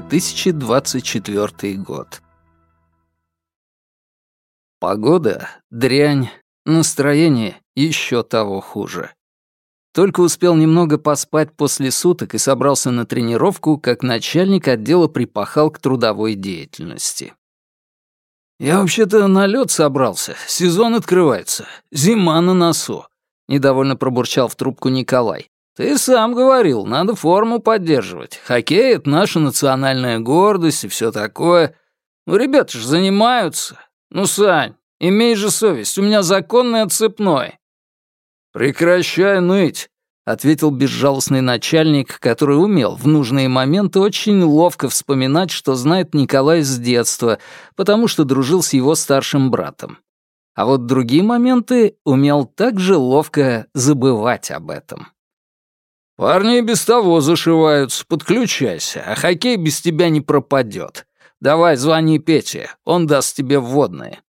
2024 год. Погода — дрянь, настроение еще того хуже. Только успел немного поспать после суток и собрался на тренировку, как начальник отдела припахал к трудовой деятельности. «Я вообще-то на лед собрался. Сезон открывается. Зима на носу», — недовольно пробурчал в трубку Николай. «Ты сам говорил, надо форму поддерживать. Хоккей — это наша национальная гордость и все такое. Ну, ребята же занимаются. Ну, Сань, имей же совесть, у меня законный отцепной». «Прекращай ныть», — ответил безжалостный начальник, который умел в нужные моменты очень ловко вспоминать, что знает Николай с детства, потому что дружил с его старшим братом. А вот другие моменты умел также ловко забывать об этом. «Парни без того зашиваются, подключайся, а хоккей без тебя не пропадет. Давай, звони Пете, он даст тебе вводные».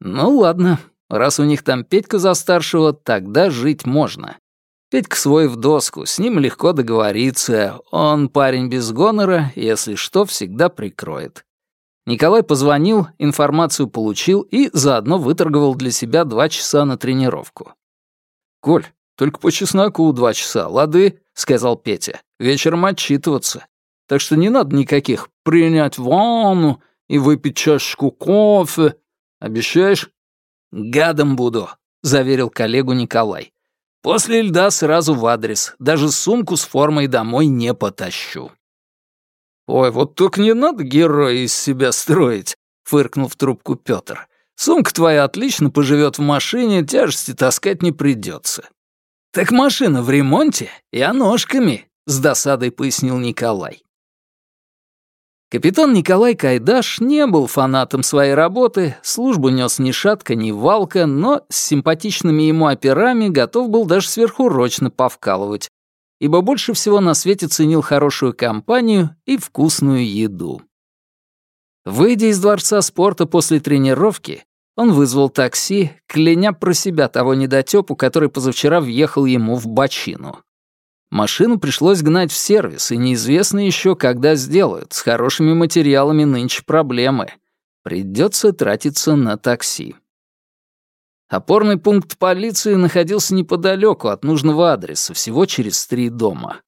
Ну ладно, Раз у них там Петька за старшего, тогда жить можно. Петька свой в доску, с ним легко договориться. Он парень без гонора, если что, всегда прикроет. Николай позвонил, информацию получил и заодно выторговал для себя два часа на тренировку. «Коль, только по чесноку два часа, лады?» — сказал Петя. «Вечером отчитываться. Так что не надо никаких принять ванну и выпить чашечку кофе. Обещаешь?» «Гадом буду», — заверил коллегу Николай. «После льда сразу в адрес. Даже сумку с формой домой не потащу». «Ой, вот только не надо героя из себя строить», — фыркнул в трубку Пётр. «Сумка твоя отлично поживет в машине, тяжести таскать не придется». «Так машина в ремонте и ножками», — с досадой пояснил Николай. Капитан Николай Кайдаш не был фанатом своей работы, службу нес ни шатка, ни валка, но с симпатичными ему операми готов был даже сверхурочно повкалывать, ибо больше всего на свете ценил хорошую компанию и вкусную еду. Выйдя из дворца спорта после тренировки, он вызвал такси, кляня про себя того недотёпу, который позавчера въехал ему в бочину. Машину пришлось гнать в сервис, и неизвестно еще, когда сделают. С хорошими материалами нынче проблемы. Придется тратиться на такси. Опорный пункт полиции находился неподалеку от нужного адреса, всего через три дома.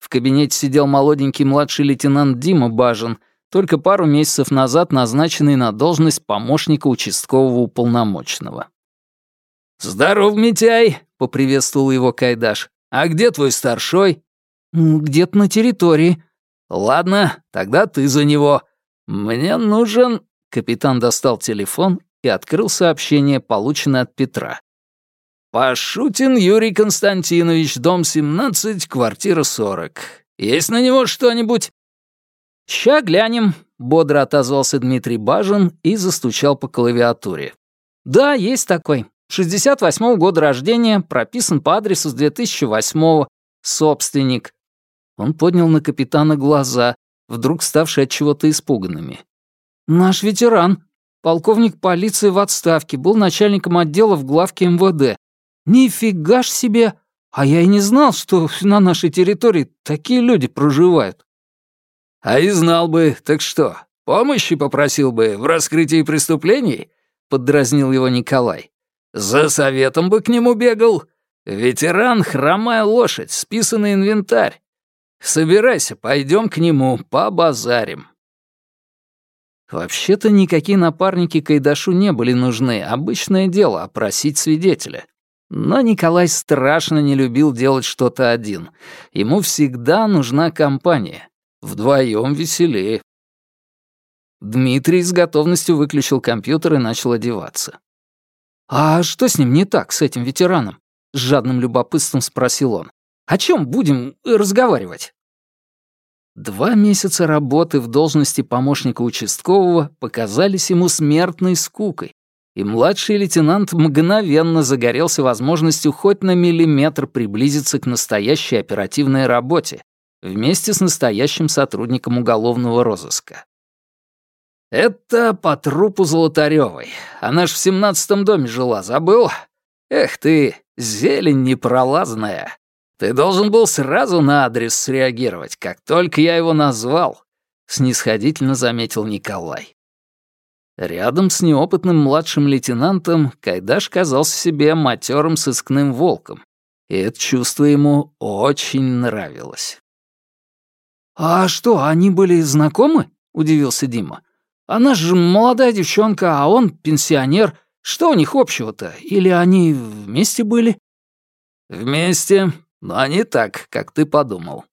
В кабинете сидел молоденький младший лейтенант Дима Бажин, только пару месяцев назад назначенный на должность помощника участкового уполномоченного. «Здоров, Митяй!» — поприветствовал его Кайдаш. «А где твой старшой?» «Где-то на территории». «Ладно, тогда ты за него. Мне нужен...» Капитан достал телефон и открыл сообщение, полученное от Петра. «Пашутин Юрий Константинович, дом 17, квартира 40. Есть на него что-нибудь?» «Ща глянем», — бодро отозвался Дмитрий Бажин и застучал по клавиатуре. «Да, есть такой. 68-го года рождения, прописан по адресу с 2008-го, собственник. Он поднял на капитана глаза, вдруг ставшие от чего-то испуганными. «Наш ветеран, полковник полиции в отставке, был начальником отдела в главке МВД. Нифига ж себе! А я и не знал, что на нашей территории такие люди проживают». «А и знал бы, так что, помощи попросил бы в раскрытии преступлений?» — поддразнил его Николай. За советом бы к нему бегал. Ветеран — хромая лошадь, списанный инвентарь. Собирайся, пойдем к нему, побазарим. Вообще-то никакие напарники Кайдашу не были нужны, обычное дело — опросить свидетеля. Но Николай страшно не любил делать что-то один. Ему всегда нужна компания. Вдвоем веселее. Дмитрий с готовностью выключил компьютер и начал одеваться. «А что с ним не так, с этим ветераном?» — с жадным любопытством спросил он. «О чем будем разговаривать?» Два месяца работы в должности помощника участкового показались ему смертной скукой, и младший лейтенант мгновенно загорелся возможностью хоть на миллиметр приблизиться к настоящей оперативной работе вместе с настоящим сотрудником уголовного розыска. «Это по трупу Золотарёвой. Она ж в семнадцатом доме жила, забыл? Эх ты, зелень непролазная. Ты должен был сразу на адрес среагировать, как только я его назвал. — снисходительно заметил Николай. Рядом с неопытным младшим лейтенантом Кайдаш казался себе матерым сыскным волком, и это чувство ему очень нравилось. «А что, они были знакомы?» — удивился Дима. «Она же молодая девчонка, а он пенсионер. Что у них общего-то? Или они вместе были?» «Вместе, но не так, как ты подумал.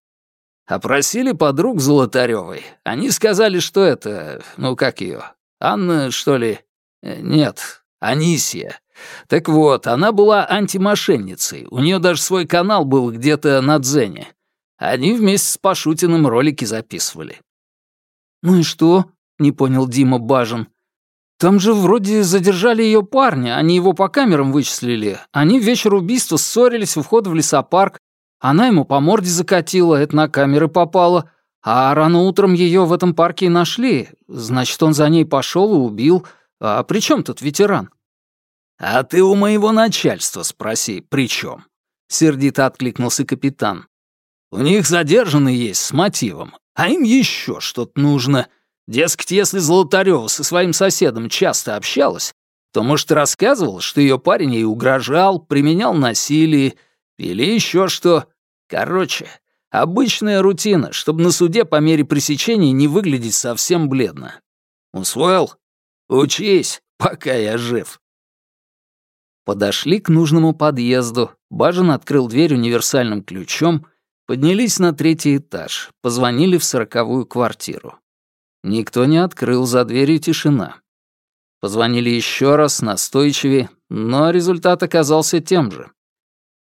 Опросили подруг Золотарёвой. Они сказали, что это... Ну, как ее? Анна, что ли? Нет, Анисия. Так вот, она была антимошенницей. У нее даже свой канал был где-то на Дзене. Они вместе с Пашутиным ролики записывали. «Ну и что?» — не понял Дима Бажин. «Там же вроде задержали ее парня, они его по камерам вычислили. Они в вечер убийства ссорились у входа в лесопарк. Она ему по морде закатила, это на камеры попало. А рано утром ее в этом парке и нашли. Значит, он за ней пошел и убил. А при чем тут ветеран?» «А ты у моего начальства спроси, при чем? сердито откликнулся капитан. У них задержанный есть с мотивом, а им еще что-то нужно. Дескать, если Золотарева со своим соседом часто общалась, то, может, рассказывал, что ее парень ей угрожал, применял насилие или еще что. Короче, обычная рутина, чтобы на суде по мере пресечения не выглядеть совсем бледно. Усвоил? Учись, пока я жив. Подошли к нужному подъезду. Бажен открыл дверь универсальным ключом Поднялись на третий этаж, позвонили в сороковую квартиру. Никто не открыл, за дверью тишина. Позвонили еще раз, настойчивее, но результат оказался тем же.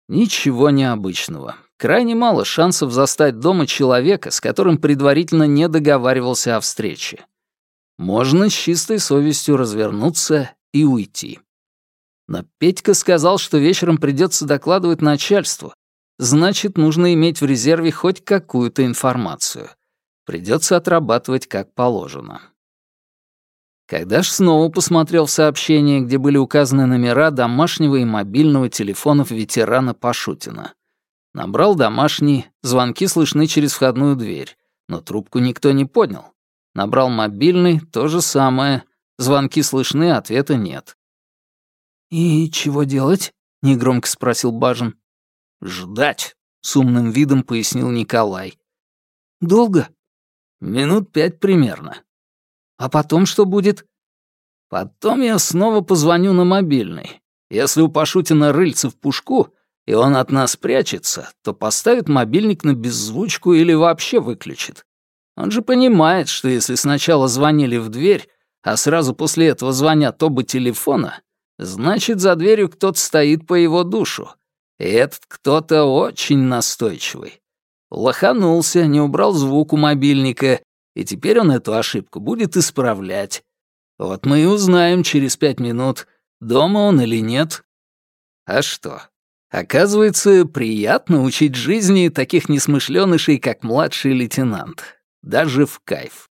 Ничего необычного. Крайне мало шансов застать дома человека, с которым предварительно не договаривался о встрече. Можно с чистой совестью развернуться и уйти. Но Петька сказал, что вечером придется докладывать начальству, значит, нужно иметь в резерве хоть какую-то информацию. Придется отрабатывать как положено. Когда ж снова посмотрел в сообщение, где были указаны номера домашнего и мобильного телефонов ветерана Пашутина. Набрал домашний, звонки слышны через входную дверь, но трубку никто не поднял. Набрал мобильный, то же самое. Звонки слышны, ответа нет. «И чего делать?» — негромко спросил Бажин. «Ждать», — с умным видом пояснил Николай. «Долго?» «Минут пять примерно». «А потом что будет?» «Потом я снова позвоню на мобильный. Если у Пашутина рыльца в пушку, и он от нас прячется, то поставит мобильник на беззвучку или вообще выключит. Он же понимает, что если сначала звонили в дверь, а сразу после этого звонят оба телефона, значит, за дверью кто-то стоит по его душу, этот кто-то очень настойчивый. Лоханулся, не убрал звук у мобильника, и теперь он эту ошибку будет исправлять. Вот мы и узнаем через пять минут, дома он или нет. А что? Оказывается, приятно учить жизни таких несмышленышей, как младший лейтенант. Даже в кайф.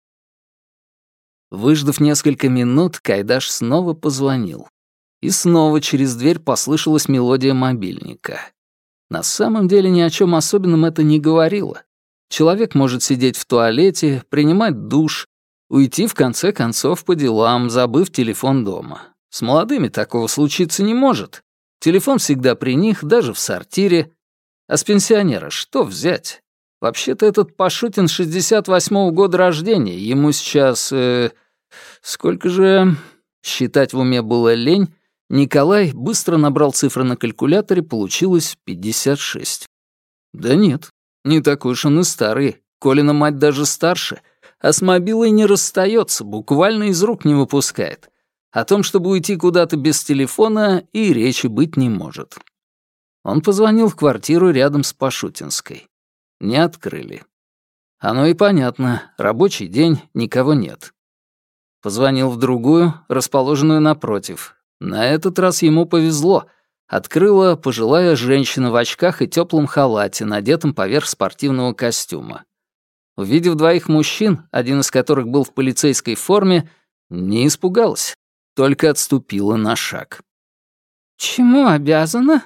Выждав несколько минут, Кайдаш снова позвонил. И снова через дверь послышалась мелодия мобильника. На самом деле ни о чем особенном это не говорило. Человек может сидеть в туалете, принимать душ, уйти в конце концов по делам, забыв телефон дома. С молодыми такого случиться не может. Телефон всегда при них, даже в сортире. А с пенсионера что взять? Вообще-то этот Пашутин 68-го года рождения, ему сейчас... Э, сколько же... Считать в уме было лень, Николай быстро набрал цифры на калькуляторе, получилось 56. Да нет, не такой уж он и старый. Колина мать даже старше, а с мобилой не расстается, буквально из рук не выпускает. О том, чтобы уйти куда-то без телефона, и речи быть не может. Он позвонил в квартиру рядом с Пашутинской. Не открыли. Оно и понятно, рабочий день, никого нет. Позвонил в другую, расположенную напротив, на этот раз ему повезло. Открыла пожилая женщина в очках и теплом халате, надетом поверх спортивного костюма. Увидев двоих мужчин, один из которых был в полицейской форме, не испугалась, только отступила на шаг. «Чему обязана?»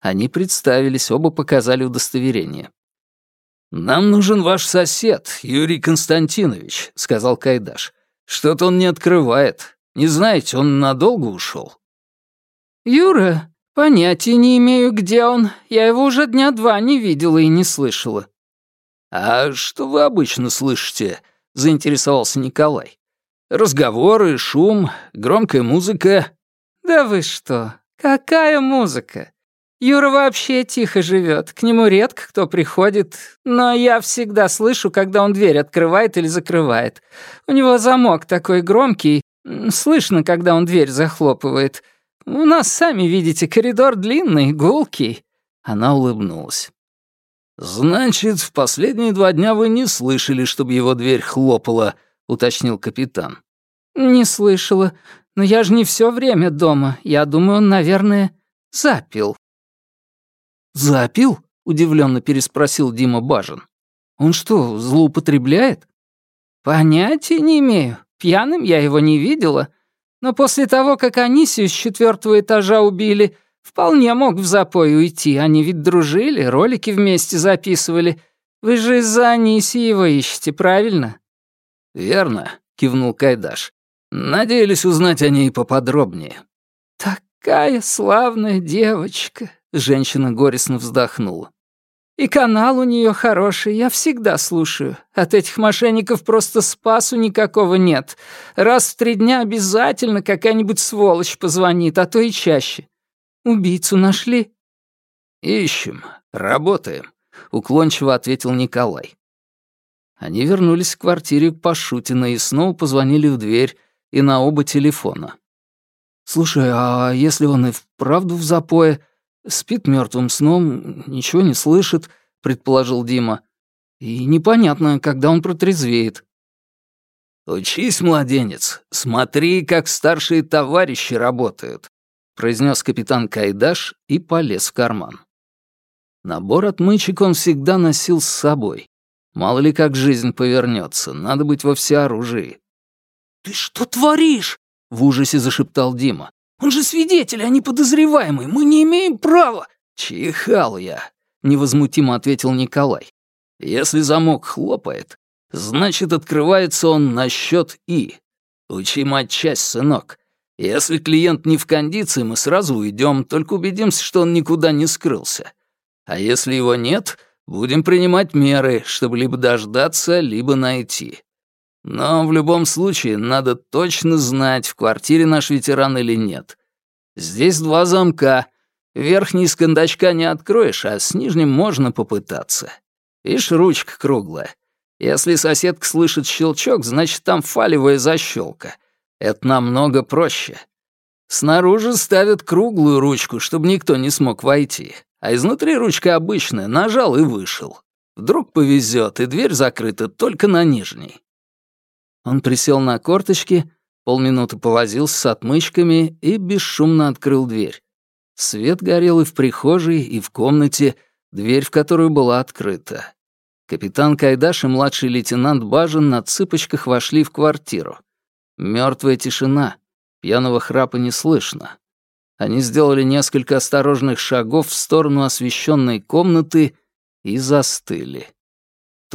Они представились, оба показали удостоверение. «Нам нужен ваш сосед, Юрий Константинович», — сказал Кайдаш. «Что-то он не открывает. Не знаете, он надолго ушел?» «Юра, понятия не имею, где он. Я его уже дня два не видела и не слышала». «А что вы обычно слышите?» — заинтересовался Николай. «Разговоры, шум, громкая музыка». «Да вы что? Какая музыка? Юра вообще тихо живет, к нему редко кто приходит, но я всегда слышу, когда он дверь открывает или закрывает. У него замок такой громкий, слышно, когда он дверь захлопывает. У нас, сами видите, коридор длинный, гулкий». Она улыбнулась. «Значит, в последние два дня вы не слышали, чтобы его дверь хлопала», — уточнил капитан. «Не слышала. Но я же не все время дома. Я думаю, он, наверное, запил». «Запил?» — удивленно переспросил Дима Бажин. «Он что, злоупотребляет?» «Понятия не имею. Пьяным я его не видела. Но после того, как Анисию с четвертого этажа убили, вполне мог в запой уйти. Они ведь дружили, ролики вместе записывали. Вы же из-за Анисии его ищете, правильно?» «Верно», — кивнул Кайдаш. «Надеялись узнать о ней поподробнее». «Такая славная девочка», Женщина горестно вздохнула. «И канал у нее хороший, я всегда слушаю. От этих мошенников просто спасу никакого нет. Раз в три дня обязательно какая-нибудь сволочь позвонит, а то и чаще. Убийцу нашли?» «Ищем, работаем», — уклончиво ответил Николай. Они вернулись к квартире Пашутина и снова позвонили в дверь и на оба телефона. «Слушай, а если он и вправду в запое?» Спит мертвым сном, ничего не слышит, предположил Дима. И непонятно, когда он протрезвеет. «Учись, младенец, смотри, как старшие товарищи работают», произнес капитан Кайдаш и полез в карман. Набор отмычек он всегда носил с собой. Мало ли как жизнь повернется, надо быть во всеоружии. «Ты что творишь?» — в ужасе зашептал Дима. Он же свидетель, а не подозреваемый. Мы не имеем права». «Чихал я», — невозмутимо ответил Николай. «Если замок хлопает, значит, открывается он на счет «и». Учи матчасть, сынок. Если клиент не в кондиции, мы сразу уйдем, только убедимся, что он никуда не скрылся. А если его нет, будем принимать меры, чтобы либо дождаться, либо найти. Но в любом случае надо точно знать, в квартире наш ветеран или нет. Здесь два замка. Верхний с кондачка не откроешь, а с нижним можно попытаться. Ишь, ручка круглая. Если соседка слышит щелчок, значит, там фалевая защелка. Это намного проще. Снаружи ставят круглую ручку, чтобы никто не смог войти. А изнутри ручка обычная, нажал и вышел. Вдруг повезет, и дверь закрыта только на нижней. Он присел на корточки, полминуты повозился с отмычками и бесшумно открыл дверь. Свет горел и в прихожей, и в комнате, дверь в которую была открыта. Капитан Кайдаш и младший лейтенант Бажин на цыпочках вошли в квартиру. Мертвая тишина, пьяного храпа не слышно. Они сделали несколько осторожных шагов в сторону освещенной комнаты и застыли.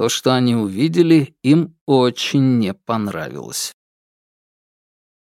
То, что они увидели, им очень не понравилось.